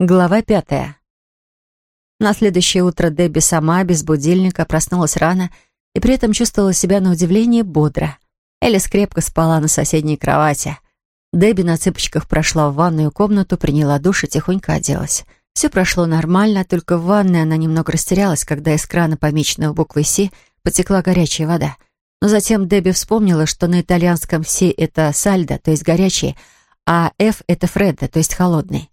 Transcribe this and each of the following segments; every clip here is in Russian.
Глава пятая. На следующее утро Дебби сама, без будильника, проснулась рано и при этом чувствовала себя на удивление бодро. Элис крепко спала на соседней кровати. Дебби на цыпочках прошла в ванную комнату, приняла душ и тихонько оделась. Все прошло нормально, только в ванной она немного растерялась, когда из крана, помеченного буквой «Си», потекла горячая вода. Но затем Дебби вспомнила, что на итальянском «Си» — это «сальдо», то есть горячий, а «Ф» — это «фреддо», то есть холодный.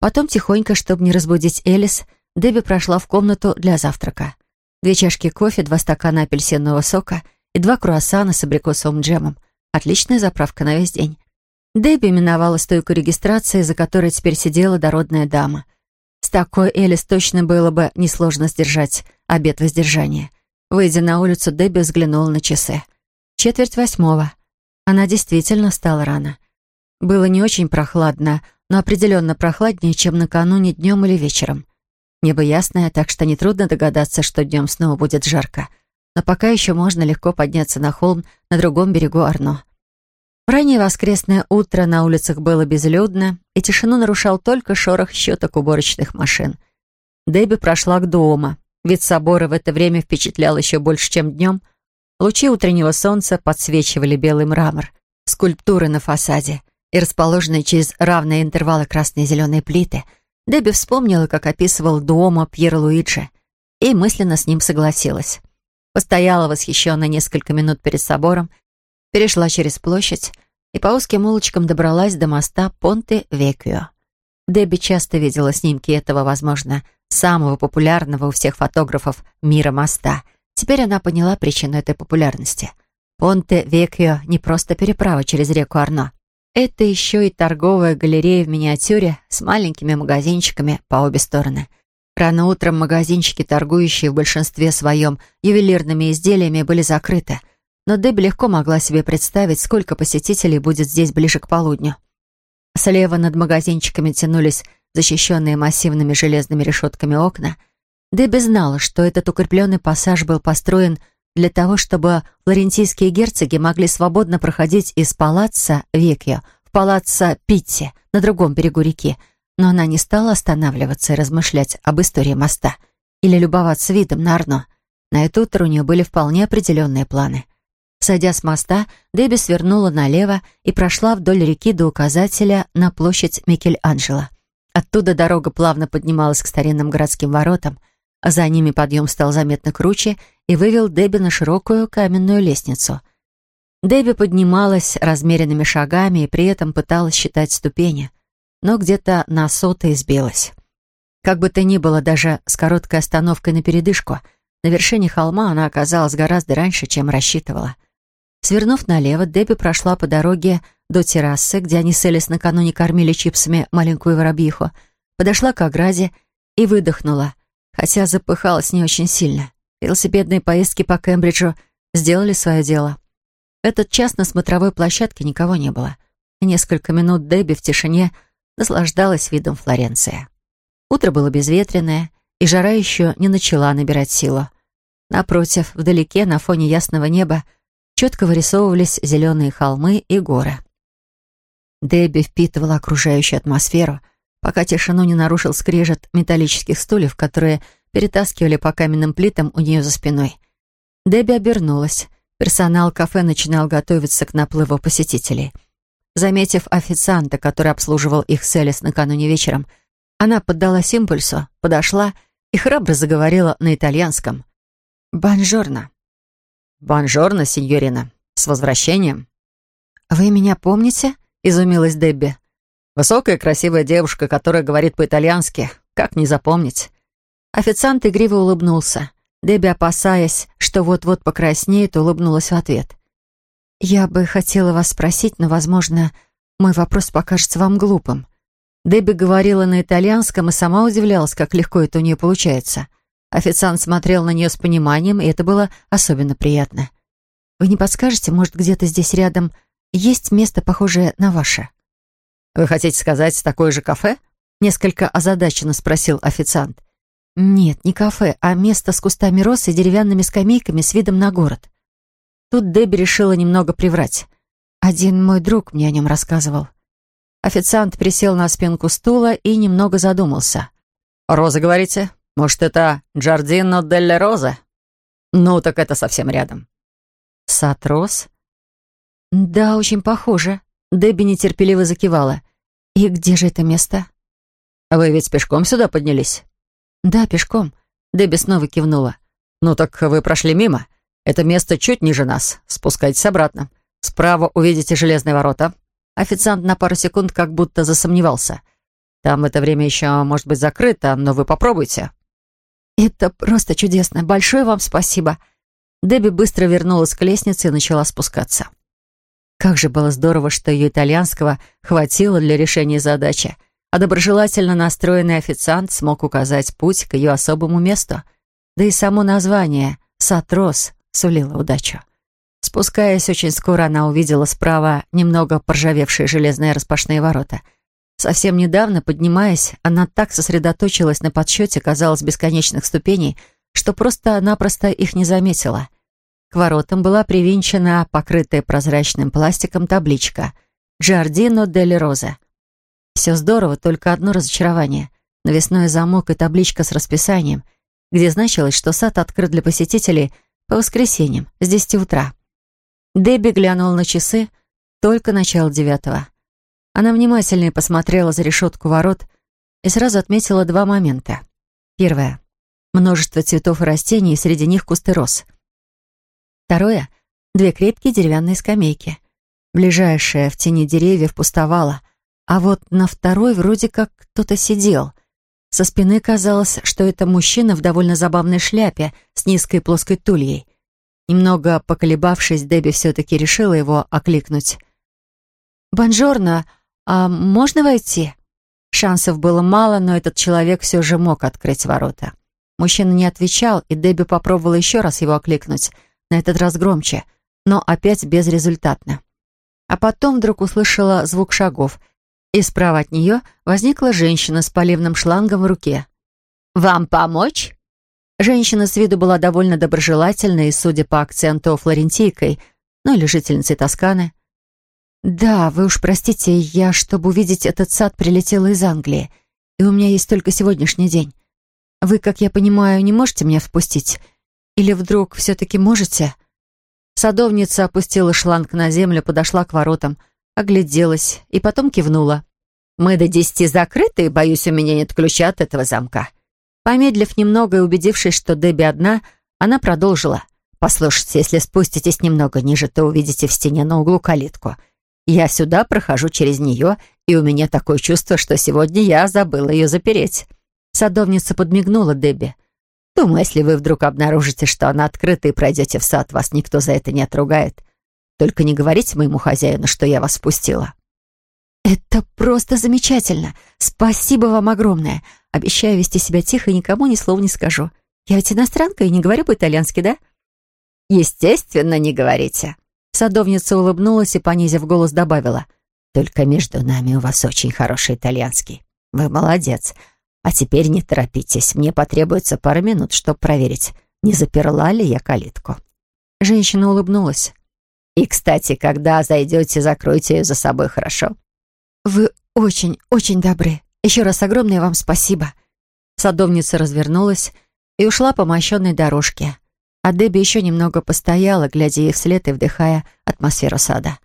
Потом тихонько, чтобы не разбудить Элис, Дебби прошла в комнату для завтрака. Две чашки кофе, два стакана апельсинового сока и два круассана с абрикосовым джемом. Отличная заправка на весь день. Дебби миновала стойку регистрации, за которой теперь сидела дородная дама. С такой Элис точно было бы несложно сдержать обет воздержания. Выйдя на улицу, Дебби взглянула на часы. Четверть восьмого. Она действительно встала рано. Было не очень прохладно, но определенно прохладнее, чем накануне днем или вечером. Небо ясное, так что нетрудно догадаться, что днем снова будет жарко. Но пока еще можно легко подняться на холм на другом берегу Арно. В раннее воскресное утро на улицах было безлюдно, и тишину нарушал только шорох щеток уборочных машин. Дебби прошла к дому. Вид собора в это время впечатлял еще больше, чем днем. Лучи утреннего солнца подсвечивали белый мрамор, скульптуры на фасаде — и расположенные через равные интервалы красные и зеленые плиты, Дебби вспомнила, как описывал Дуомо Пьер Луиджи, и мысленно с ним согласилась. Постояла восхищенно несколько минут перед собором, перешла через площадь и по узким улочкам добралась до моста Понте Векио. Дебби часто видела снимки этого, возможно, самого популярного у всех фотографов мира моста. Теперь она поняла причину этой популярности. Понте Векио не просто переправа через реку Арно. Это еще и торговая галерея в миниатюре с маленькими магазинчиками по обе стороны. Рано утром магазинчики, торгующие в большинстве своем ювелирными изделиями, были закрыты. Но Дебби легко могла себе представить, сколько посетителей будет здесь ближе к полудню. Слева над магазинчиками тянулись защищенные массивными железными решетками окна. Дебби знала, что этот укрепленный пассаж был построен для того, чтобы флорентийские герцоги могли свободно проходить из палаца Векьо в палаца Питти на другом берегу реки, но она не стала останавливаться и размышлять об истории моста или любоваться видом на Арно. На это утро у нее были вполне определенные планы. Сойдя с моста, Дебби свернула налево и прошла вдоль реки до указателя на площадь Микель-Анджело. Оттуда дорога плавно поднималась к старинным городским воротам, за ними подъем стал заметно круче и вывел Дебби на широкую каменную лестницу. Дебби поднималась размеренными шагами и при этом пыталась считать ступени, но где-то на сотой сбилась. Как бы то ни было, даже с короткой остановкой на передышку, на вершине холма она оказалась гораздо раньше, чем рассчитывала. Свернув налево, Дебби прошла по дороге до террасы, где они с Элис накануне кормили чипсами маленькую воробьиху, подошла к ограде и выдохнула, хотя запыхалась не очень сильно. Велосипедные поездки по Кембриджу сделали свое дело. В этот час на смотровой площадке никого не было. Несколько минут Дебби в тишине наслаждалась видом Флоренции. Утро было безветренное, и жара еще не начала набирать силу. Напротив, вдалеке, на фоне ясного неба, четко вырисовывались зеленые холмы и горы. Дебби впитывала окружающую атмосферу, пока тишину не нарушил скрежет металлических стульев, которые перетаскивали по каменным плитам у нее за спиной. Дебби обернулась. Персонал кафе начинал готовиться к наплыву посетителей. Заметив официанта, который обслуживал их с Элис накануне вечером, она поддалась импульсу, подошла и храбро заговорила на итальянском. «Бонжорно». «Бонжорно, сеньорина. С возвращением». «Вы меня помните?» — изумилась Дебби. «Высокая красивая девушка, которая говорит по-итальянски. Как не запомнить?» Официант игриво улыбнулся. Дебби, опасаясь, что вот-вот покраснеет, улыбнулась в ответ. «Я бы хотела вас спросить, но, возможно, мой вопрос покажется вам глупым». Дебби говорила на итальянском и сама удивлялась, как легко это у нее получается. Официант смотрел на нее с пониманием, и это было особенно приятно. «Вы не подскажете, может, где-то здесь рядом есть место, похожее на ваше?» «Вы хотите сказать, такое же кафе?» Несколько озадаченно спросил официант. Нет, не кафе, а место с кустами роз и деревянными скамейками с видом на город. Тут Дебби решила немного приврать. Один мой друг мне о нем рассказывал. Официант присел на спинку стула и немного задумался. «Роза, говорите? Может, это Джардино делле Роза?» «Ну, так это совсем рядом». «Сад роз?» «Да, очень похоже». Дебби нетерпеливо закивала. «И где же это место?» «Вы ведь пешком сюда поднялись?» «Да, пешком». Дебби снова кивнула. «Ну так вы прошли мимо. Это место чуть ниже нас. Спускайтесь обратно. Справа увидите железные ворота. Официант на пару секунд как будто засомневался. Там в это время еще может быть закрыто, но вы попробуйте. Это просто чудесно. Большое вам спасибо. Дебби быстро вернулась к лестнице и начала спускаться. Как же было здорово, что ее итальянского хватило для решения задачи, а доброжелательно настроенный официант смог указать путь к ее особому месту. Да и само название «Сатрос» сулило удачу. Спускаясь очень скоро, она увидела справа немного поржавевшие железные распашные ворота. Совсем недавно, поднимаясь, она так сосредоточилась на подсчете, казалось, бесконечных ступеней, что просто-напросто их не заметила. К воротам была привинчена покрытая прозрачным пластиком табличка «Джардино дель Роза». Все здорово, только одно разочарование. Навесной замок и табличка с расписанием, где значилось, что сад открыт для посетителей по воскресеньям с 10 утра. Дебби глянула на часы, только начало девятого. Она внимательнее посмотрела за решетку ворот и сразу отметила два момента. Первое. Множество цветов и растений, и среди них кусты роз. Второе. Две крепкие деревянные скамейки. Ближайшая в тени деревьев пустовала, а вот на второй вроде как кто-то сидел. Со спины казалось, что это мужчина в довольно забавной шляпе с низкой плоской тульей — Немного поколебавшись, Дебби все-таки решила его окликнуть. «Бонжорно, а можно войти?» Шансов было мало, но этот человек все же мог открыть ворота. Мужчина не отвечал, и Дебби попробовала еще раз его окликнуть, на этот раз громче, но опять безрезультатно. А потом вдруг услышала звук шагов, и справа от нее возникла женщина с поливным шлангом в руке. «Вам помочь?» Женщина с виду была довольно доброжелательной, судя по акценту, флорентийкой, ну или жительницей Тосканы. «Да, вы уж простите, я, чтобы увидеть этот сад, прилетела из Англии, и у меня есть только сегодняшний день. Вы, как я понимаю, не можете меня впустить? Или вдруг все-таки можете?» Садовница опустила шланг на землю, подошла к воротам, огляделась и потом кивнула. «Мы до десяти закрыты, и, боюсь, у меня нет ключа от этого замка. Помедлив немного и убедившись, что Дебби одна, она продолжила. «Послушайте, если спуститесь немного ниже, то увидите в стене на углу калитку. Я сюда прохожу через нее, и у меня такое чувство, что сегодня я забыла ее запереть». Садовница подмигнула Дебби. «Думаю, если вы вдруг обнаружите, что она открыта и пройдете в сад, вас никто за это не отругает. Только не говорите моему хозяину, что я вас спустила». «Это просто замечательно! Спасибо вам огромное! Обещаю вести себя тихо и никому ни слова не скажу. Я ведь иностранка и не говорю по-итальянски, да?» «Естественно, не говорите». Садовница улыбнулась и, понизив голос, добавила. «Только между нами у вас очень хороший итальянский. Вы молодец. А теперь не торопитесь. Мне потребуется пара минут, чтобы проверить, не заперла ли я калитку». Женщина улыбнулась. «И, кстати, когда зайдете, закройте ее за собой, хорошо?» «Вы очень, очень добры. Еще раз огромное вам спасибо». Садовница развернулась и ушла по мощенной дорожке. А Дебби еще немного постояла, глядя ей вслед и вдыхая атмосферу сада.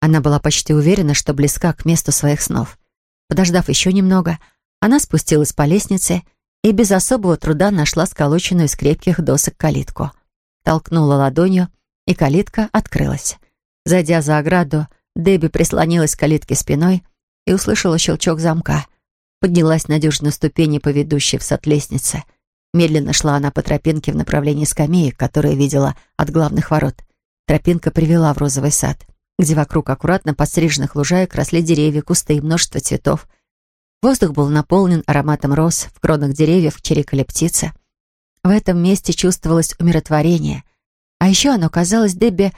Она была почти уверена, что близка к месту своих снов. Подождав еще немного, она спустилась по лестнице и без особого труда нашла сколоченную из крепких досок калитку. Толкнула ладонью, и калитка открылась. Зайдя за ограду, Дебби прислонилась к калитке спиной и услышала щелчок замка. Поднялась надежно ступени по в сад лестнице. Медленно шла она по тропинке в направлении скамеек, которые видела от главных ворот. Тропинка привела в розовый сад, где вокруг аккуратно подстриженных лужаек росли деревья, кусты и множество цветов. Воздух был наполнен ароматом роз, в кронах деревьев чирикали птицы. В этом месте чувствовалось умиротворение. А еще оно казалось Дебби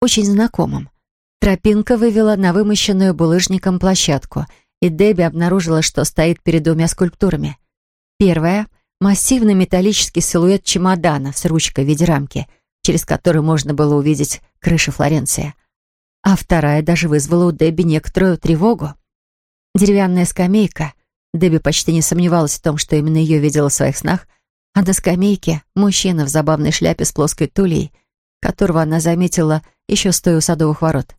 очень знакомым. Тропинка вывела на вымощенную булыжником площадку, и Дебби обнаружила, что стоит перед двумя скульптурами. Первая — массивный металлический силуэт чемодана с ручкой в виде рамки, через которую можно было увидеть крышу Флоренции. А вторая даже вызвала у Дебби некоторую тревогу. Деревянная скамейка. Дебби почти не сомневалась в том, что именно ее видела в своих снах, а на скамейке мужчина в забавной шляпе с плоской тулей, которого она заметила еще стоя у садовых ворот.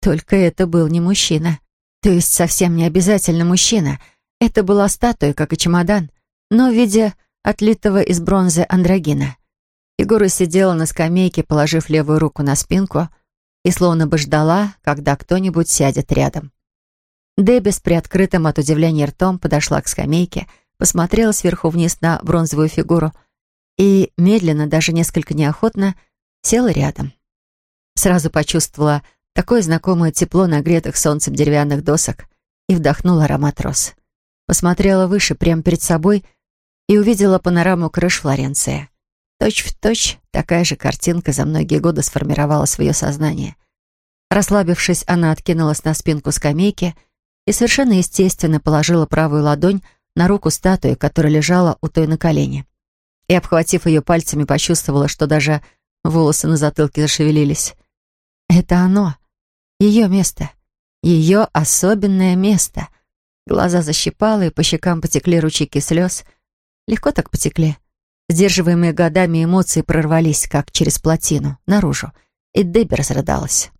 Только это был не мужчина. То есть совсем не обязательно мужчина. Это была статуя, как и чемодан, но в виде отлитого из бронзы андрогина. Фигура сидела на скамейке, положив левую руку на спинку, и словно бы ждала, когда кто-нибудь сядет рядом. Дебби с приоткрытым от удивления ртом подошла к скамейке, посмотрела сверху вниз на бронзовую фигуру и медленно, даже несколько неохотно, села рядом. Сразу почувствовала такое знакомое тепло нагретых солнцем деревянных досок и вдохнула аромат роз. Посмотрела выше, прямо перед собой, и увидела панораму крыш Флоренции. Точь в точь такая же картинка за многие годы сформировалась в ее сознании. Расслабившись, она откинулась на спинку скамейки и совершенно естественно положила правую ладонь на руку статуи, которая лежала у той на колене. И, обхватив ее пальцами, почувствовала, что даже волосы на затылке зашевелились. Это оно, ее место, ее особенное место. Глаза защипало, и по щекам потекли ручейки слез. Легко так потекли. Сдерживаемые годами эмоции прорвались, как через плотину, наружу, и Дебби разрыдалась.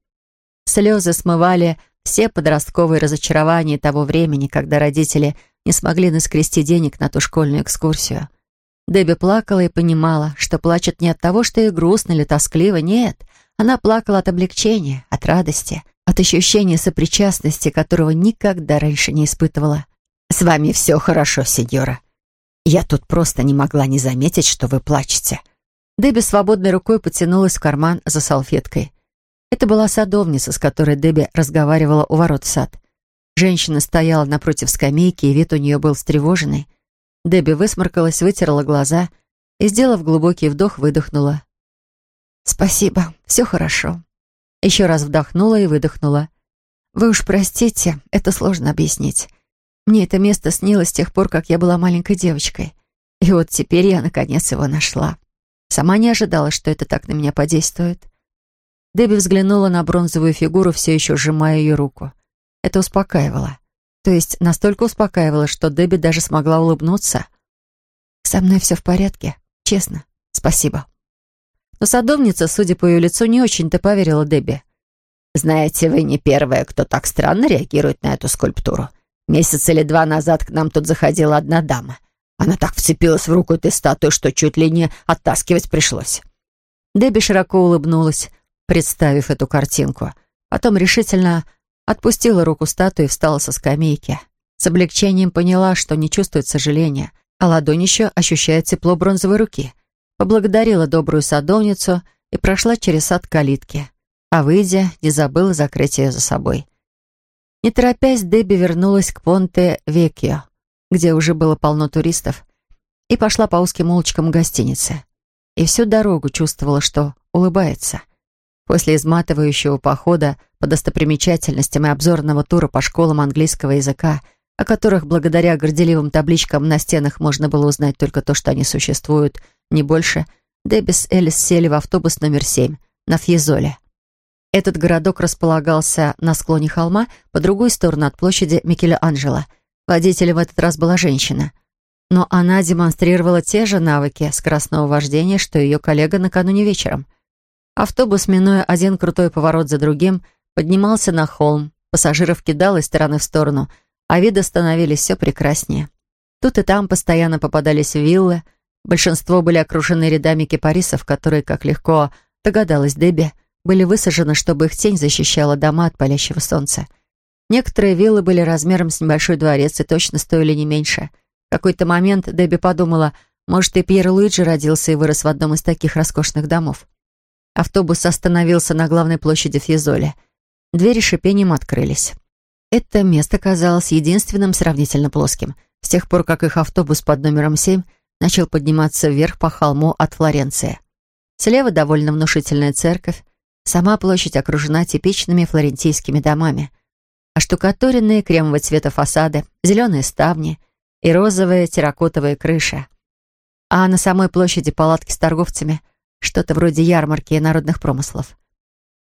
Слезы смывали все подростковые разочарования того времени, когда родители не смогли наскрести денег на ту школьную экскурсию. Дебби плакала и понимала, что плачет не от того, что ей грустно или тоскливо, нет. Она плакала от облегчения, от радости, от ощущения сопричастности, которого никогда раньше не испытывала. «С вами все хорошо, сеньора», я тут просто не могла не заметить, что вы плачете». Дебби свободной рукой потянулась в карман за салфеткой. Это была садовница, с которой Дебби разговаривала у ворот в сад. Женщина стояла напротив скамейки, и вид у нее был встревоженный. Дебби высморкалась, вытерла глаза и, сделав глубокий вдох, выдохнула. «Спасибо, все хорошо». Еще раз вдохнула и выдохнула. «Вы уж простите, это сложно объяснить. Мне это место снилось с тех пор, как я была маленькой девочкой. И вот теперь я, наконец, его нашла. Сама не ожидала, что это так на меня подействует. Дебби взглянула на бронзовую фигуру, все еще сжимая ее руку. Это успокаивало. То есть настолько успокаивало, что Дебби даже смогла улыбнуться. «Со мной все в порядке. Честно. Спасибо». Но садовница, судя по ее лицу, не очень-то поверила Дебби. «Знаете, вы не первая, кто так странно реагирует на эту скульптуру. Месяц или два назад к нам тут заходила одна дама. Она так вцепилась в руку этой статуи, что чуть ли не оттаскивать пришлось». Дебби широко улыбнулась, представив эту картинку. Потом решительно отпустила руку статуи и встала со скамейки. С облегчением поняла, что не чувствует сожаления, а ладонь еще ощущает тепло бронзовой руки. Поблагодарила добрую садовницу и прошла через сад калитки. А выйдя, не забыла закрыть ее за собой. Не торопясь, Дебби вернулась к Понте-Векьо, где уже было полно туристов, и пошла по узким улочкам гостиницы. И всю дорогу чувствовала, что улыбается. После изматывающего похода по достопримечательностям и обзорного тура по школам английского языка, о которых благодаря горделивым табличкам на стенах можно было узнать только то, что они существуют, не больше, Дебби с Элис сели в автобус номер семь на Фьезоле. Этот городок располагался на склоне холма по другую сторону от площади Микеланджело. Водителем в этот раз была женщина. Но она демонстрировала те же навыки скоростного вождения, что ее коллега накануне вечером. Автобус, минуя один крутой поворот за другим, поднимался на холм, пассажиров кидал из стороны в сторону, а виды становились все прекраснее. Тут и там постоянно попадались виллы, большинство были окружены рядами кипарисов, которые, как легко догадалась Дебби, были высажены, чтобы их тень защищала дома от палящего солнца. Некоторые виллы были размером с небольшой дворец и точно стоили не меньше. В какой-то момент Дебби подумала, может, и Пьер Луиджи родился и вырос в одном из таких роскошных домов. Автобус остановился на главной площади Фьезоли. Двери шипением открылись. Это место казалось единственным сравнительно плоским, с тех пор, как их автобус под номером 7 начал подниматься вверх по холму от Флоренции. Слева довольно внушительная церковь, Сама площадь окружена типичными флорентийскими домами. Оштукатуренные кремового цвета фасады, зеленые ставни и розовые терракотовые крыши. А на самой площади палатки с торговцами, что-то вроде ярмарки народных промыслов.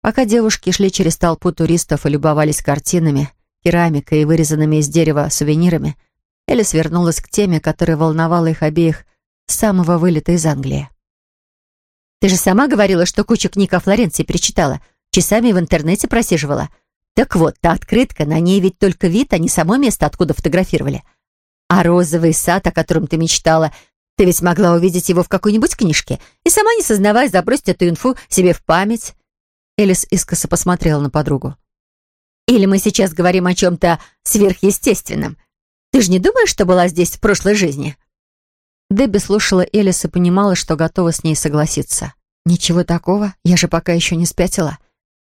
Пока девушки шли через толпу туристов и любовались картинами, керамикой и вырезанными из дерева сувенирами, Элис вернулась к теме, которая волновала их обеих с самого вылета из Англии. «Ты же сама говорила, что кучу книг о Флоренции перечитала, часами в интернете просиживала. Так вот, та открытка, на ней ведь только вид, а не само место, откуда фотографировали. А розовый сад, о котором ты мечтала, ты ведь могла увидеть его в какой-нибудь книжке и сама, не сознаваясь, забросить эту инфу себе в память». Элис искоса посмотрела на подругу. «Или мы сейчас говорим о чем-то сверхъестественном, ты же не думаешь, что была здесь в прошлой жизни?» Дебби слушала Элис и понимала, что готова с ней согласиться. «Ничего такого, я же пока еще не спятила».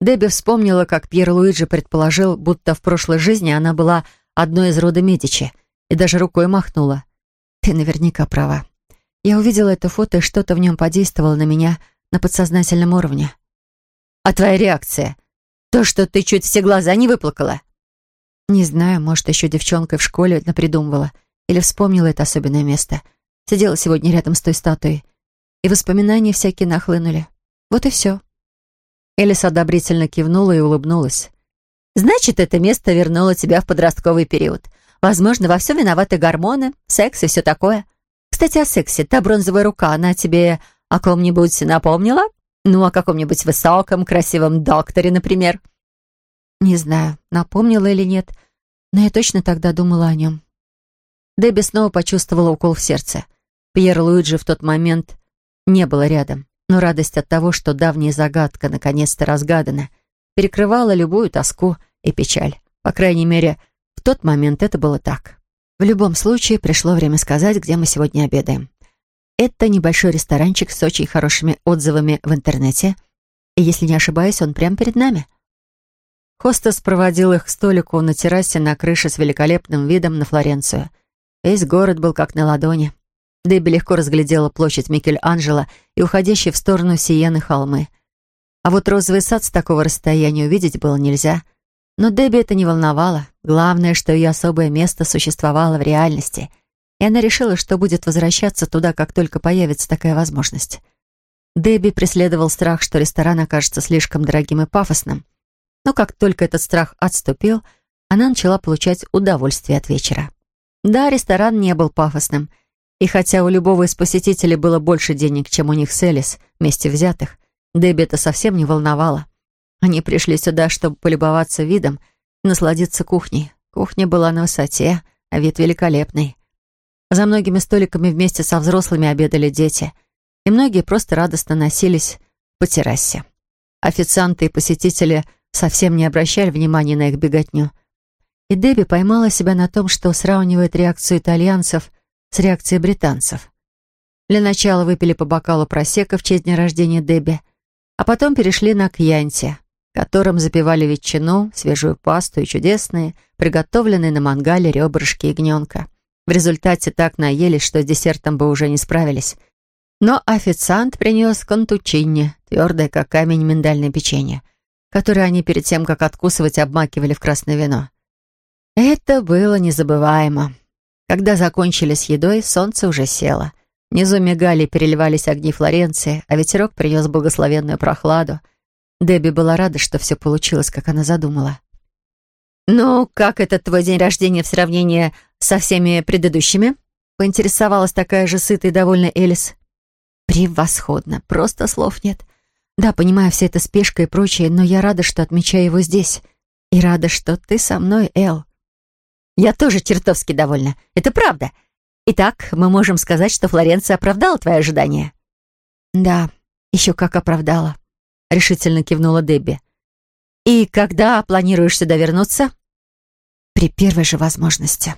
Дебби вспомнила, как Пьер Луиджи предположил, будто в прошлой жизни она была одной из рода Медичи, и даже рукой махнула. «Ты наверняка права. Я увидела это фото, и что-то в нем подействовало на меня на подсознательном уровне». «А твоя реакция? То, что ты чуть все глаза не выплакала?» Не знаю, может, еще девчонкой в школе напридумывала или вспомнила это особенное место. Сидела сегодня рядом с той статуей, и воспоминания всякие нахлынули. Вот и все. Элис одобрительно кивнула и улыбнулась. «Значит, это место вернуло тебя в подростковый период. Возможно, во всем виноваты гормоны, секс и все такое. Кстати, о сексе. Та бронзовая рука, она тебе о ком-нибудь напомнила? Ну, о каком-нибудь высоком, красивом докторе, например?» Не знаю, напомнила или нет, но я точно тогда думала о нем. Дебби снова почувствовала укол в сердце. Пьер Луиджи в тот момент не было рядом, но радость от того, что давняя загадка наконец-то разгадана, перекрывала любую тоску и печаль. По крайней мере, тот момент это было так. В любом случае, пришло время сказать, где мы сегодня обедаем. Это небольшой ресторанчик с очень хорошими отзывами в интернете, и, если не ошибаюсь, он прямо перед нами — Хостес проводил их к столику на террасе на крыше с великолепным видом на Флоренцию. Весь город был как на ладони. Дебби легко разглядела площадь Микель-Анджело и уходящие в сторону Сиены холмы. А вот розовый сад с такого расстояния увидеть было нельзя. Но Дебби это не волновало. Главное, что ее особое место существовало в реальности. И она решила, что будет возвращаться туда, как только появится такая возможность. Дебби преследовал страх, что ресторан окажется слишком дорогим и пафосным. Но как только этот страх отступил, она начала получать удовольствие от вечера. Да, ресторан не был пафосным, и хотя у любого из посетителей было больше денег, чем у них с Элис, вместе взятых, Дебби это совсем не волновало. Они пришли сюда, чтобы полюбоваться видом насладиться кухней. Кухня была на высоте, а вид великолепный. За многими столиками вместе со взрослыми обедали дети, и многие просто радостно носились по террасе. Официанты и посетители – совсем не обращали внимания на их беготню. И Дебби поймала себя на том, что сравнивает реакцию итальянцев с реакцией британцев. Для начала выпили по бокалу просека в честь дня рождения Дебби, а потом перешли на кьянти, которым запивали ветчину, свежую пасту и чудесные, приготовленные на мангале ребрышки ягненка. В результате так наелись, что с десертом бы уже не справились. Но официант принес контучинни, твердое, как камень, миндальное печенье — которые они перед тем, как откусывать, обмакивали в красное вино. Это было незабываемо. Когда закончили с едой, солнце уже село. Внизу мигали и переливались огни Флоренции, а ветерок принес благословенную прохладу. Дебби была рада, что все получилось, как она задумала. «Ну, как этот твой день рождения в сравнении со всеми предыдущими?» поинтересовалась такая же сытая и довольная Элис. «Превосходно, просто слов нет. Да, понимаю, вся эта спешка и прочее, но я рада, что отмечаю его здесь. И рада, что ты со мной, Эл. Я тоже чертовски довольна. Это правда. Итак, мы можем сказать, что Флоренция оправдала твои ожидания. Да, еще как оправдала. Решительно кивнула Дебби. И когда планируешь сюда вернуться? При первой же возможности.